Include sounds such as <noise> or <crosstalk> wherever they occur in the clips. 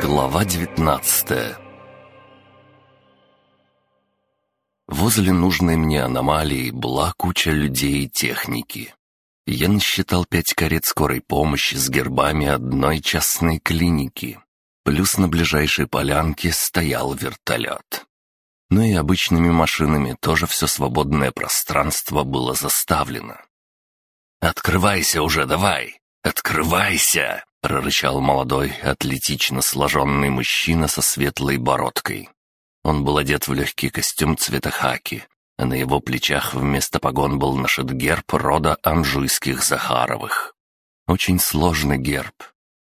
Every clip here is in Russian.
Глава девятнадцатая Возле нужной мне аномалии была куча людей и техники. Я насчитал пять карет скорой помощи с гербами одной частной клиники. Плюс на ближайшей полянке стоял вертолет. Ну и обычными машинами тоже все свободное пространство было заставлено. «Открывайся уже, давай! Открывайся!» — прорычал молодой, атлетично сложенный мужчина со светлой бородкой. Он был одет в легкий костюм цвета хаки, а на его плечах вместо погон был нашит герб рода Анжуйских Захаровых. Очень сложный герб.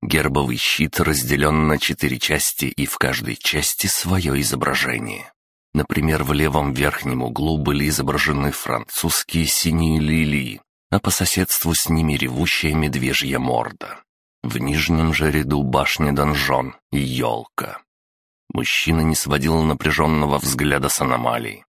Гербовый щит разделен на четыре части, и в каждой части свое изображение. Например, в левом верхнем углу были изображены французские синие лилии, а по соседству с ними ревущая медвежья морда. В нижнем же ряду башня-донжон и елка. Мужчина не сводил напряженного взгляда с аномалий.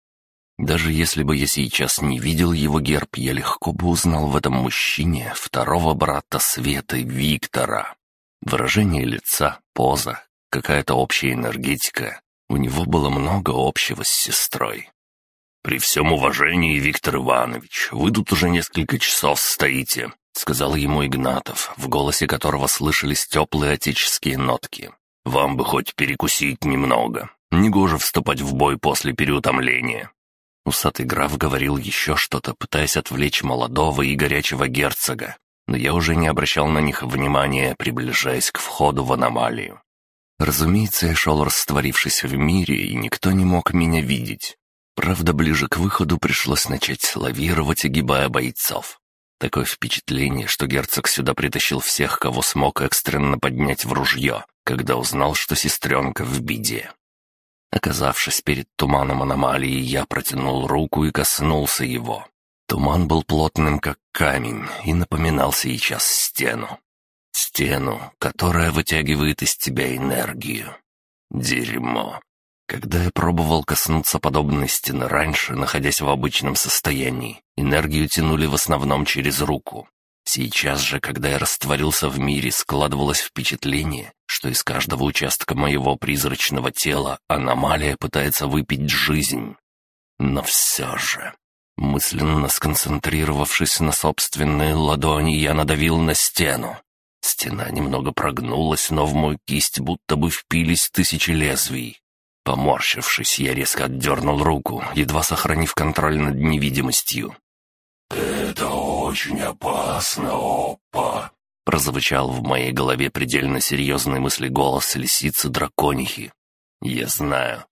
Даже если бы я сейчас не видел его герб, я легко бы узнал в этом мужчине второго брата Светы, Виктора. Выражение лица, поза, какая-то общая энергетика. У него было много общего с сестрой. «При всем уважении, Виктор Иванович, вы тут уже несколько часов стоите», — сказал ему Игнатов, в голосе которого слышались теплые отеческие нотки. «Вам бы хоть перекусить немного. Негоже вступать в бой после переутомления. Усатый граф говорил еще что-то, пытаясь отвлечь молодого и горячего герцога, но я уже не обращал на них внимания, приближаясь к входу в аномалию. Разумеется, я шел растворившись в мире, и никто не мог меня видеть. Правда, ближе к выходу пришлось начать лавировать, огибая бойцов. Такое впечатление, что герцог сюда притащил всех, кого смог экстренно поднять в ружье, когда узнал, что сестренка в беде. Оказавшись перед туманом аномалии, я протянул руку и коснулся его. Туман был плотным, как камень, и напоминал сейчас стену. Стену, которая вытягивает из тебя энергию. Дерьмо. Когда я пробовал коснуться подобной стены раньше, находясь в обычном состоянии, энергию тянули в основном через руку. Сейчас же, когда я растворился в мире, складывалось впечатление, что из каждого участка моего призрачного тела аномалия пытается выпить жизнь. Но все же, мысленно сконцентрировавшись на собственной ладони, я надавил на стену. Стена немного прогнулась, но в мою кисть будто бы впились тысячи лезвий. Поморщившись, я резко отдернул руку, едва сохранив контроль над невидимостью. «Это очень опасно, опа!» Прозвучал в моей голове предельно серьезный мысли голос лисицы драконихи. «Я знаю».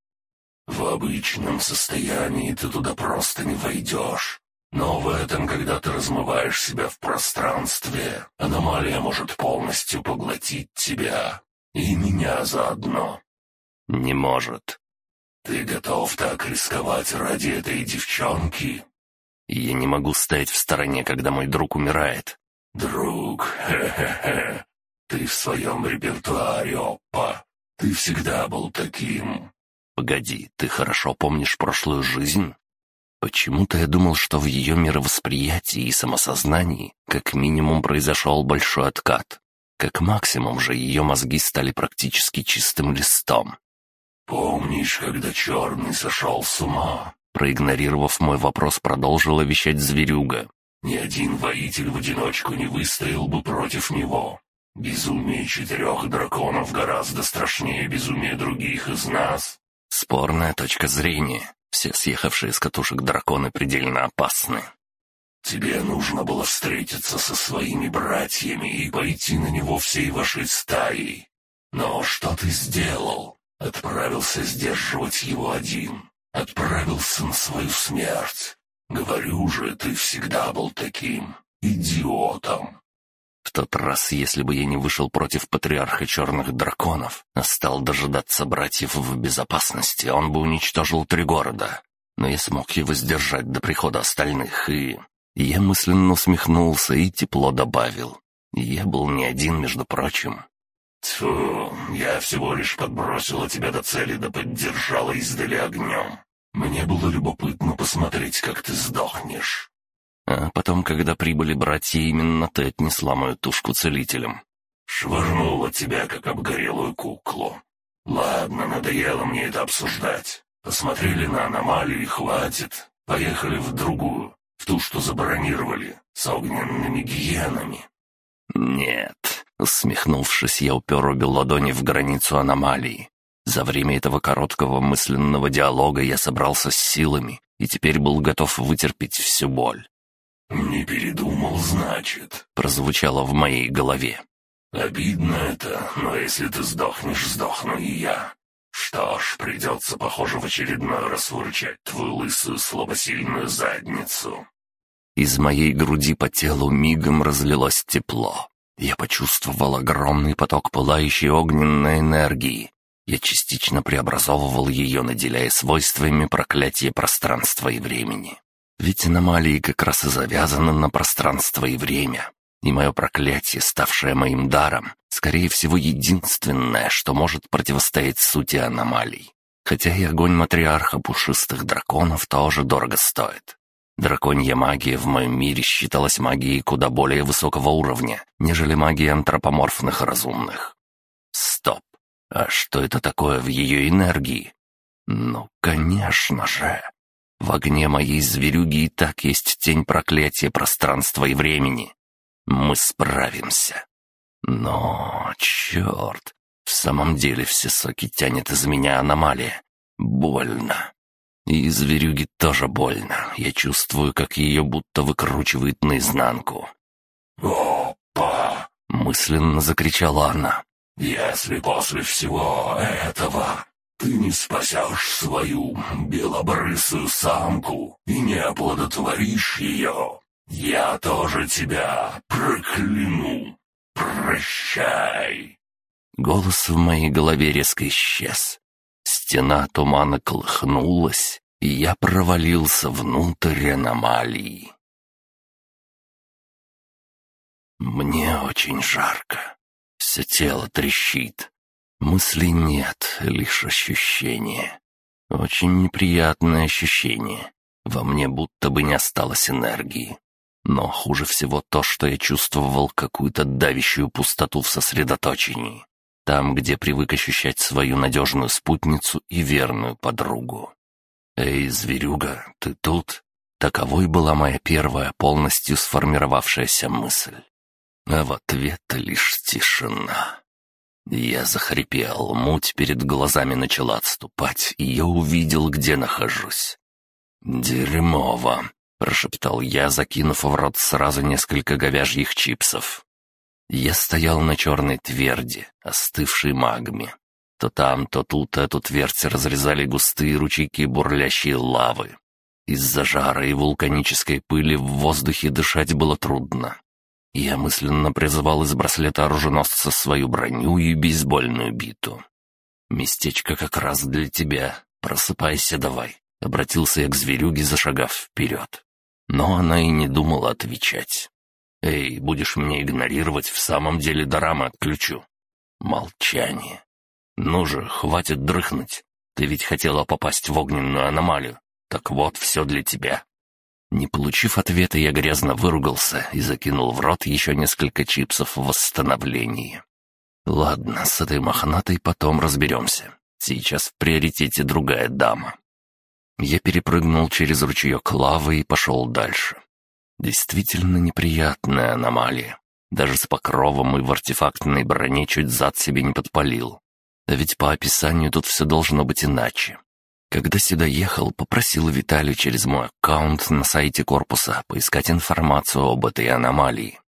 «В обычном состоянии ты туда просто не войдешь. Но в этом, когда ты размываешь себя в пространстве, аномалия может полностью поглотить тебя. И меня заодно». «Не может». «Ты готов так рисковать ради этой девчонки?» Я не могу стоять в стороне, когда мой друг умирает. «Друг, <laughs> хе-хе-хе, ты в своем репертуаре, опа. Ты всегда был таким». «Погоди, ты хорошо помнишь прошлую жизнь?» Почему-то я думал, что в ее мировосприятии и самосознании как минимум произошел большой откат. Как максимум же ее мозги стали практически чистым листом. «Помнишь, когда Черный сошел с ума? Проигнорировав мой вопрос, продолжила вещать зверюга. «Ни один воитель в одиночку не выстоял бы против него. Безумие четырех драконов гораздо страшнее безумия других из нас». Спорная точка зрения. Все съехавшие с катушек драконы предельно опасны. «Тебе нужно было встретиться со своими братьями и пойти на него всей вашей стаей. Но что ты сделал? Отправился сдерживать его один. Отправился на свою смерть. Говорю же, ты всегда был таким идиотом. В тот раз, если бы я не вышел против патриарха черных драконов, а стал дожидаться братьев в безопасности, он бы уничтожил три города. Но я смог его сдержать до прихода остальных, и... Я мысленно усмехнулся и тепло добавил. Я был не один, между прочим. «Тьфу, я всего лишь подбросила тебя до цели да поддержала издали огнем. Мне было любопытно посмотреть, как ты сдохнешь». А потом, когда прибыли братья, именно ты отнесла мою тушку целителям. Швырнула тебя, как обгорелую куклу. Ладно, надоело мне это обсуждать. Посмотрели на аномалию и хватит. Поехали в другую, в ту, что забронировали, с огненными гиенами. «Нет», — усмехнувшись, я упер обе ладони в границу аномалии. За время этого короткого мысленного диалога я собрался с силами и теперь был готов вытерпеть всю боль. «Не передумал, значит», — прозвучало в моей голове. «Обидно это, но если ты сдохнешь, сдохну и я. Что ж, придется, похоже, в очередной раз выручать твою лысую слабосильную задницу». Из моей груди по телу мигом разлилось тепло. Я почувствовал огромный поток пылающей огненной энергии. Я частично преобразовывал ее, наделяя свойствами проклятия пространства и времени. Ведь аномалии как раз и завязаны на пространство и время. И мое проклятие, ставшее моим даром, скорее всего, единственное, что может противостоять сути аномалий. Хотя и огонь матриарха пушистых драконов тоже дорого стоит. Драконья магия в моем мире считалась магией куда более высокого уровня, нежели магия антропоморфных разумных. Стоп. А что это такое в ее энергии? Ну, конечно же. В огне моей зверюги и так есть тень проклятия пространства и времени. Мы справимся. Но, черт, в самом деле все соки тянет из меня аномалия. Больно. И зверюги тоже больно. Я чувствую, как ее будто выкручивает наизнанку. «Опа!» — мысленно закричала она. «Если после всего этого ты не спасешь свою белобрысую самку и не оплодотворишь ее, я тоже тебя прокляну. Прощай!» Голос в моей голове резко исчез. Стена тумана колыхнулась, и я провалился внутрь аномалии. Мне очень жарко. Все тело трещит. Мыслей нет, лишь ощущения. Очень неприятное ощущение. Во мне будто бы не осталось энергии. Но хуже всего то, что я чувствовал какую-то давящую пустоту в сосредоточении там, где привык ощущать свою надежную спутницу и верную подругу. «Эй, зверюга, ты тут?» Таковой была моя первая полностью сформировавшаяся мысль. А в ответ лишь тишина. Я захрипел, муть перед глазами начала отступать, и я увидел, где нахожусь. «Дерьмово», — прошептал я, закинув в рот сразу несколько говяжьих чипсов. Я стоял на черной тверди, остывшей магме. То там, то тут эту твердь разрезали густые ручейки бурлящей лавы. Из-за жара и вулканической пыли в воздухе дышать было трудно. Я мысленно призывал из браслета оруженосца свою броню и бейсбольную биту. «Местечко как раз для тебя. Просыпайся давай», — обратился я к зверюге, зашагав вперед. Но она и не думала отвечать. «Эй, будешь меня игнорировать, в самом деле дорамы отключу». Молчание. «Ну же, хватит дрыхнуть. Ты ведь хотела попасть в огненную аномалию. Так вот, все для тебя». Не получив ответа, я грязно выругался и закинул в рот еще несколько чипсов в восстановлении. «Ладно, с этой мохнатой потом разберемся. Сейчас в приоритете другая дама». Я перепрыгнул через ручеек лавы и пошел дальше. Действительно неприятная аномалия. Даже с покровом и в артефактной броне чуть зад себе не подпалил. А ведь по описанию тут все должно быть иначе. Когда сюда ехал, попросил Виталию через мой аккаунт на сайте корпуса поискать информацию об этой аномалии.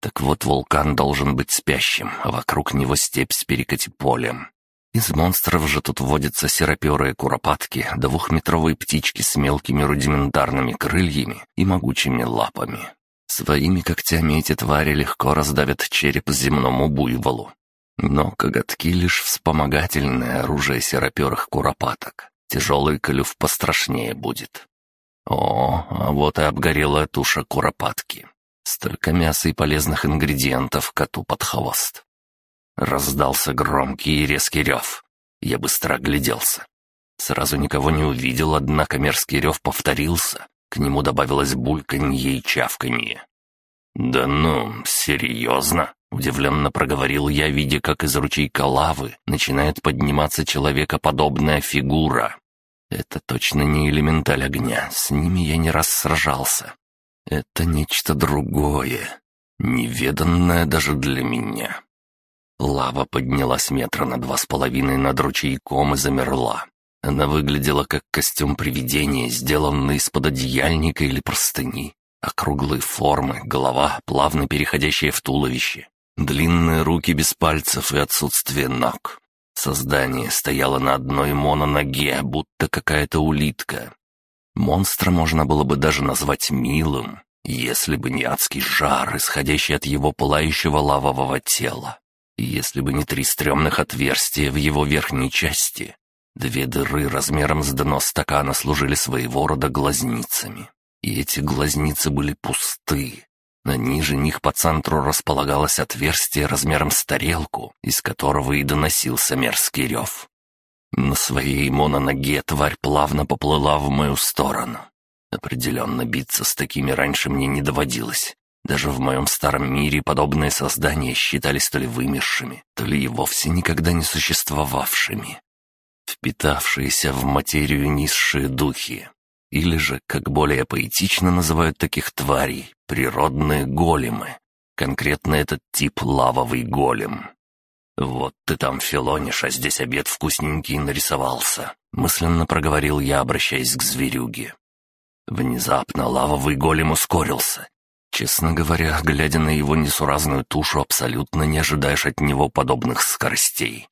Так вот, вулкан должен быть спящим, а вокруг него степь с перекати-полем. Из монстров же тут водятся сероперые куропатки, двухметровые птички с мелкими рудиментарными крыльями и могучими лапами. Своими когтями эти твари легко раздавят череп земному буйволу. Но коготки — лишь вспомогательное оружие сероперых куропаток. Тяжелый клюв пострашнее будет. О, а вот и обгорелая туша куропатки. Столько мяса и полезных ингредиентов коту под хвост. Раздался громкий и резкий рев. Я быстро огляделся. Сразу никого не увидел, однако мерзкий рев повторился. К нему добавилось бульканье и чавканье. «Да ну, серьезно?» — удивленно проговорил я, видя, как из ручейка лавы начинает подниматься человекоподобная фигура. Это точно не элементаль огня, с ними я не раз сражался. Это нечто другое, неведанное даже для меня. Лава поднялась метра на два с половиной над ручейком и замерла. Она выглядела как костюм привидения, сделанный из-под одеяльника или простыни. Округлые формы, голова, плавно переходящая в туловище. Длинные руки без пальцев и отсутствие ног. Создание стояло на одной мононоге, будто какая-то улитка. Монстра можно было бы даже назвать милым, если бы не адский жар, исходящий от его пылающего лавового тела. Если бы не три стрёмных отверстия в его верхней части. Две дыры размером с дно стакана служили своего рода глазницами. И эти глазницы были пусты, на ниже них по центру располагалось отверстие размером с тарелку, из которого и доносился мерзкий рев. На своей мононоге тварь плавно поплыла в мою сторону. Определенно биться с такими раньше мне не доводилось. Даже в моем старом мире подобные создания считались то ли вымершими, то ли и вовсе никогда не существовавшими. Впитавшиеся в материю низшие духи, или же, как более поэтично называют таких тварей, природные големы. Конкретно этот тип лавовый голем. «Вот ты там филонишь, а здесь обед вкусненький нарисовался», — мысленно проговорил я, обращаясь к зверюге. Внезапно лавовый голем ускорился. Честно говоря, глядя на его несуразную тушу, абсолютно не ожидаешь от него подобных скоростей.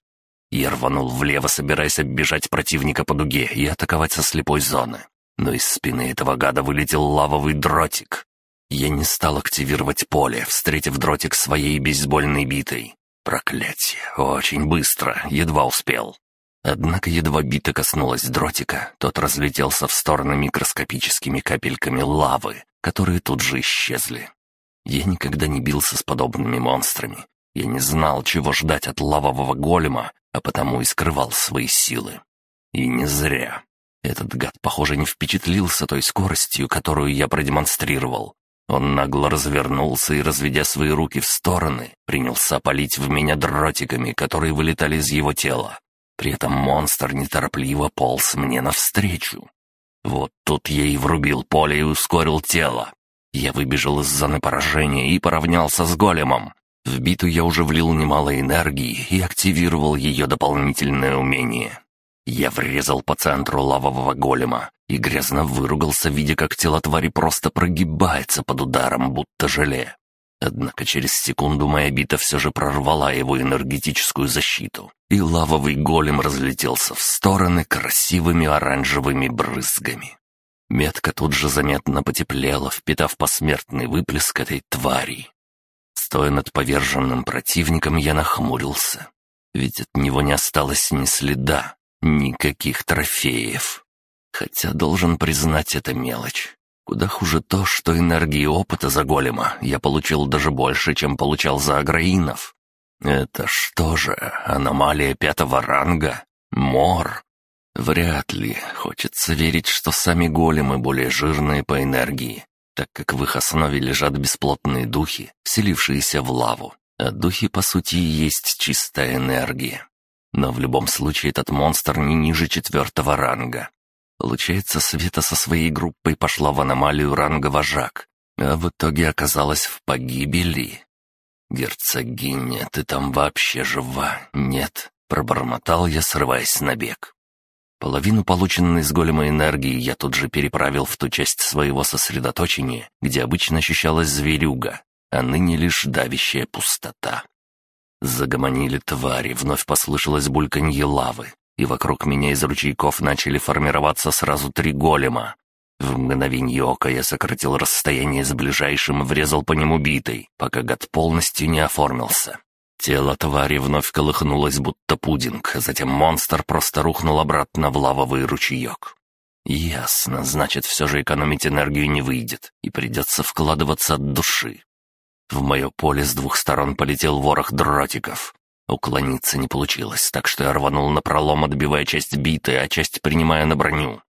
Я рванул влево, собираясь оббежать противника по дуге и атаковать со слепой зоны но из спины этого гада вылетел лавовый дротик. Я не стал активировать поле, встретив дротик своей бейсбольной битой. Проклятие, очень быстро, едва успел. Однако едва бита коснулась дротика, тот разлетелся в стороны микроскопическими капельками лавы, которые тут же исчезли. Я никогда не бился с подобными монстрами. Я не знал, чего ждать от лавового голема, а потому и скрывал свои силы. И не зря. Этот гад, похоже, не впечатлился той скоростью, которую я продемонстрировал. Он нагло развернулся и, разведя свои руки в стороны, принялся палить в меня дротиками, которые вылетали из его тела. При этом монстр неторопливо полз мне навстречу. Вот тут я и врубил поле и ускорил тело. Я выбежал из зоны поражения и поравнялся с големом. В биту я уже влил немало энергии и активировал ее дополнительное умение. Я врезал по центру лавового голема и грязно выругался, видя, как тело твари просто прогибается под ударом, будто желе. Однако через секунду моя бита все же прорвала его энергетическую защиту, и лавовый голем разлетелся в стороны красивыми оранжевыми брызгами. Метка тут же заметно потеплела, впитав посмертный выплеск этой твари. Стоя над поверженным противником, я нахмурился, ведь от него не осталось ни следа, Никаких трофеев. Хотя должен признать, это мелочь. Куда хуже то, что энергии опыта за голема я получил даже больше, чем получал за аграинов. Это что же, аномалия пятого ранга? Мор? Вряд ли. Хочется верить, что сами големы более жирные по энергии, так как в их основе лежат бесплотные духи, вселившиеся в лаву. А духи, по сути, есть чистая энергия. Но в любом случае этот монстр не ниже четвертого ранга. Получается, Света со своей группой пошла в аномалию ранга вожак, а в итоге оказалась в погибели. «Герцогиня, ты там вообще жива? Нет?» — пробормотал я, срываясь на бег. Половину полученной с голема энергии я тут же переправил в ту часть своего сосредоточения, где обычно ощущалась зверюга, а ныне лишь давящая пустота. Загомонили твари, вновь послышалось бульканье лавы, и вокруг меня из ручейков начали формироваться сразу три голема. В мгновенье ока я сократил расстояние с ближайшим и врезал по нему битой, пока гад полностью не оформился. Тело твари вновь колыхнулось, будто пудинг, а затем монстр просто рухнул обратно в лавовый ручеек. Ясно, значит, все же экономить энергию не выйдет, и придется вкладываться от души. В мое поле с двух сторон полетел ворох дротиков. Уклониться не получилось, так что я рванул на пролом, отбивая часть биты, а часть принимая на броню.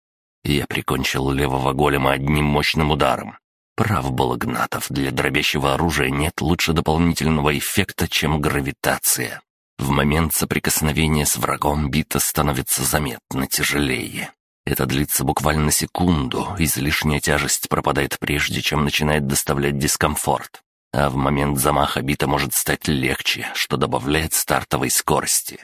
Я прикончил левого голема одним мощным ударом. Прав был Игнатов, для дробящего оружия нет лучше дополнительного эффекта, чем гравитация. В момент соприкосновения с врагом бита становится заметно тяжелее. Это длится буквально секунду, излишняя тяжесть пропадает прежде, чем начинает доставлять дискомфорт. А в момент замаха бита может стать легче, что добавляет стартовой скорости.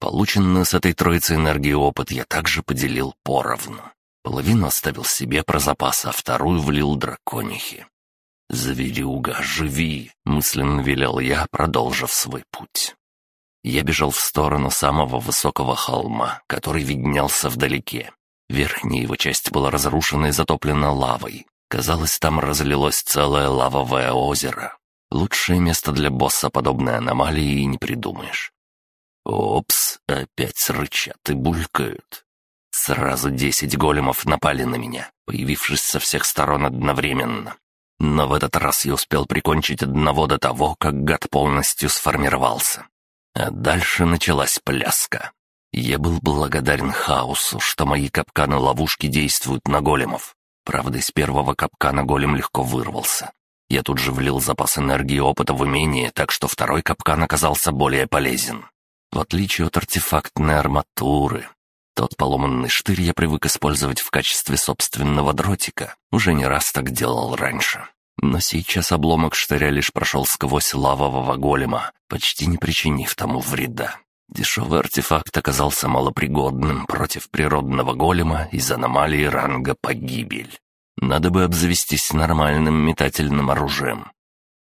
Полученную с этой троицы энергии опыт я также поделил поровну. Половину оставил себе про запас, а вторую влил драконихе. «Зверюга, живи!» — мысленно велел я, продолжив свой путь. Я бежал в сторону самого высокого холма, который виднелся вдалеке. Верхняя его часть была разрушена и затоплена лавой. Казалось, там разлилось целое лавовое озеро. Лучшее место для босса подобной аномалии и не придумаешь. Опс, опять рычат и булькают. Сразу десять големов напали на меня, появившись со всех сторон одновременно. Но в этот раз я успел прикончить одного до того, как гад полностью сформировался. А дальше началась пляска. Я был благодарен хаосу, что мои капканы-ловушки действуют на големов. Правда, из первого капкана голем легко вырвался. Я тут же влил запас энергии и опыта в умение, так что второй капкан оказался более полезен. В отличие от артефактной арматуры, тот поломанный штырь я привык использовать в качестве собственного дротика. Уже не раз так делал раньше. Но сейчас обломок штыря лишь прошел сквозь лавового голема, почти не причинив тому вреда. Дешевый артефакт оказался малопригодным против природного голема из аномалии ранга погибель. Надо бы обзавестись нормальным метательным оружием.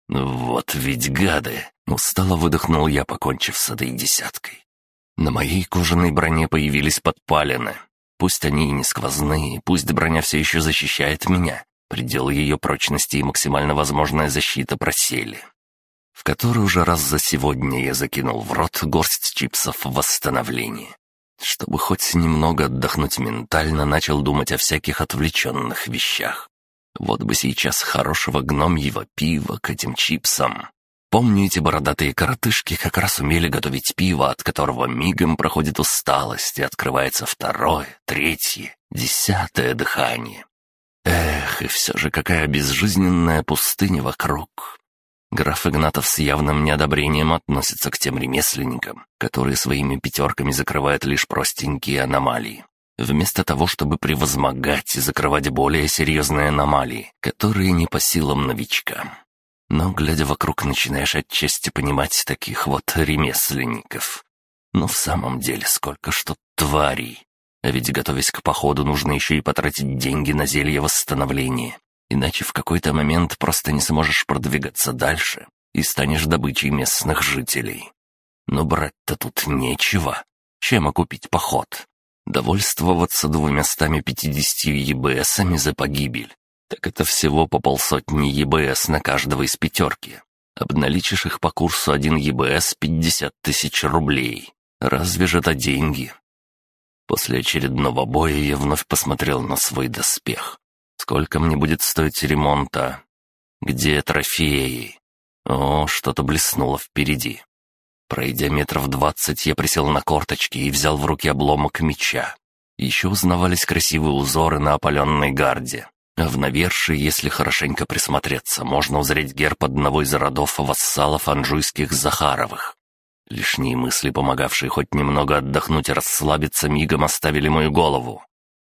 Вот ведь гады! Устало выдохнул я, покончив с этой десяткой. На моей кожаной броне появились подпалины. Пусть они и не сквозные, пусть броня все еще защищает меня. Предел ее прочности и максимально возможная защита просели. В который уже раз за сегодня я закинул в рот горсть чипсов восстановления. Чтобы хоть немного отдохнуть ментально, начал думать о всяких отвлеченных вещах. Вот бы сейчас хорошего гномьего пива к этим чипсам. Помню, эти бородатые коротышки как раз умели готовить пиво, от которого мигом проходит усталость, и открывается второе, третье, десятое дыхание. Эх, и все же какая безжизненная пустыня вокруг. Граф Игнатов с явным неодобрением относится к тем ремесленникам, которые своими пятерками закрывают лишь простенькие аномалии. Вместо того, чтобы превозмогать и закрывать более серьезные аномалии, которые не по силам новичкам. Но, глядя вокруг, начинаешь отчасти понимать таких вот ремесленников. Но в самом деле сколько что тварей. А ведь, готовясь к походу, нужно еще и потратить деньги на зелье восстановления. Иначе в какой-то момент просто не сможешь продвигаться дальше и станешь добычей местных жителей. Но брать-то тут нечего. Чем окупить поход? Довольствоваться двумя стами пятидесятью ЕБСами за погибель так это всего по полсотни ЕБС на каждого из пятерки. Обналичишь их по курсу один ЕБС 50 тысяч рублей. Разве же это деньги? После очередного боя я вновь посмотрел на свой доспех. Сколько мне будет стоить ремонта? Где трофеи? О, что-то блеснуло впереди. Пройдя метров двадцать, я присел на корточки и взял в руки обломок меча. Еще узнавались красивые узоры на опаленной гарде. А в навершии, если хорошенько присмотреться, можно узреть герб одного из родов вассалов анжуйских Захаровых. Лишние мысли, помогавшие хоть немного отдохнуть и расслабиться, мигом оставили мою голову.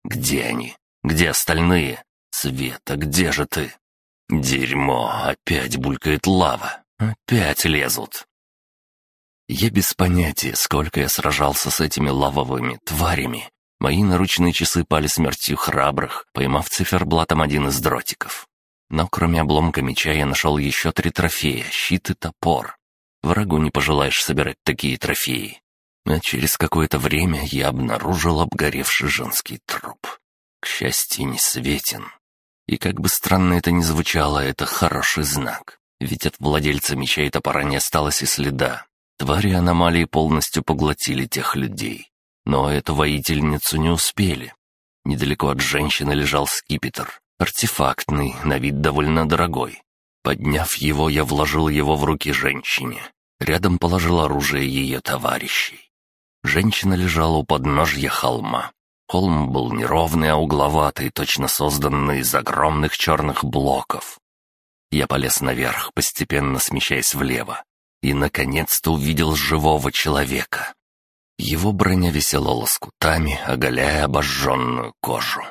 «Где они? Где остальные? Света, где же ты?» «Дерьмо! Опять булькает лава! Опять лезут!» Я без понятия, сколько я сражался с этими лавовыми тварями, Мои наручные часы пали смертью храбрых, поймав циферблатом один из дротиков. Но кроме обломка меча я нашел еще три трофея — щит и топор. Врагу не пожелаешь собирать такие трофеи. А через какое-то время я обнаружил обгоревший женский труп. К счастью, не светен. И как бы странно это ни звучало, это хороший знак. Ведь от владельца меча и топора не осталось и следа. Твари аномалии полностью поглотили тех людей. Но эту воительницу не успели. Недалеко от женщины лежал скипетр, артефактный, на вид довольно дорогой. Подняв его, я вложил его в руки женщине. Рядом положил оружие ее товарищей. Женщина лежала у подножья холма. Холм был неровный, а угловатый, точно созданный из огромных черных блоков. Я полез наверх, постепенно смещаясь влево, и, наконец-то, увидел живого человека. Его броня висела лоскутами, оголяя обожженную кожу.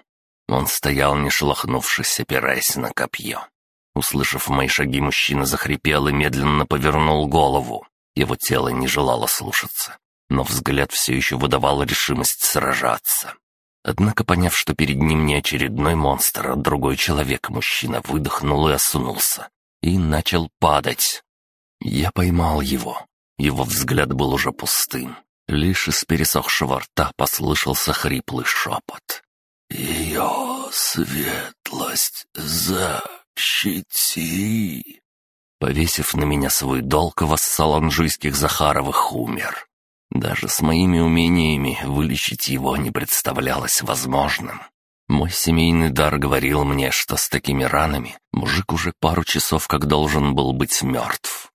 Он стоял, не шелохнувшись, опираясь на копье. Услышав мои шаги, мужчина захрипел и медленно повернул голову. Его тело не желало слушаться, но взгляд все еще выдавал решимость сражаться. Однако, поняв, что перед ним не очередной монстр, а другой человек, мужчина выдохнул и осунулся. И начал падать. Я поймал его. Его взгляд был уже пустым. Лишь из пересохшего рта послышался хриплый шепот. «Ее светлость защити!» Повесив на меня свой долг, вассал анжуйских Захаровых умер. Даже с моими умениями вылечить его не представлялось возможным. Мой семейный дар говорил мне, что с такими ранами мужик уже пару часов как должен был быть мертв.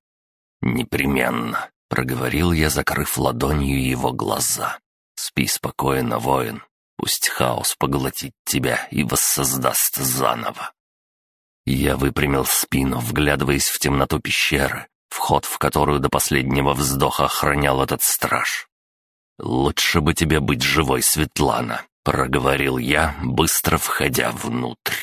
«Непременно», — проговорил я, закрыв ладонью его глаза. «Спи спокойно, воин. Пусть хаос поглотит тебя и воссоздаст заново». Я выпрямил спину, вглядываясь в темноту пещеры, вход в которую до последнего вздоха охранял этот страж. «Лучше бы тебе быть живой, Светлана», — проговорил я, быстро входя внутрь.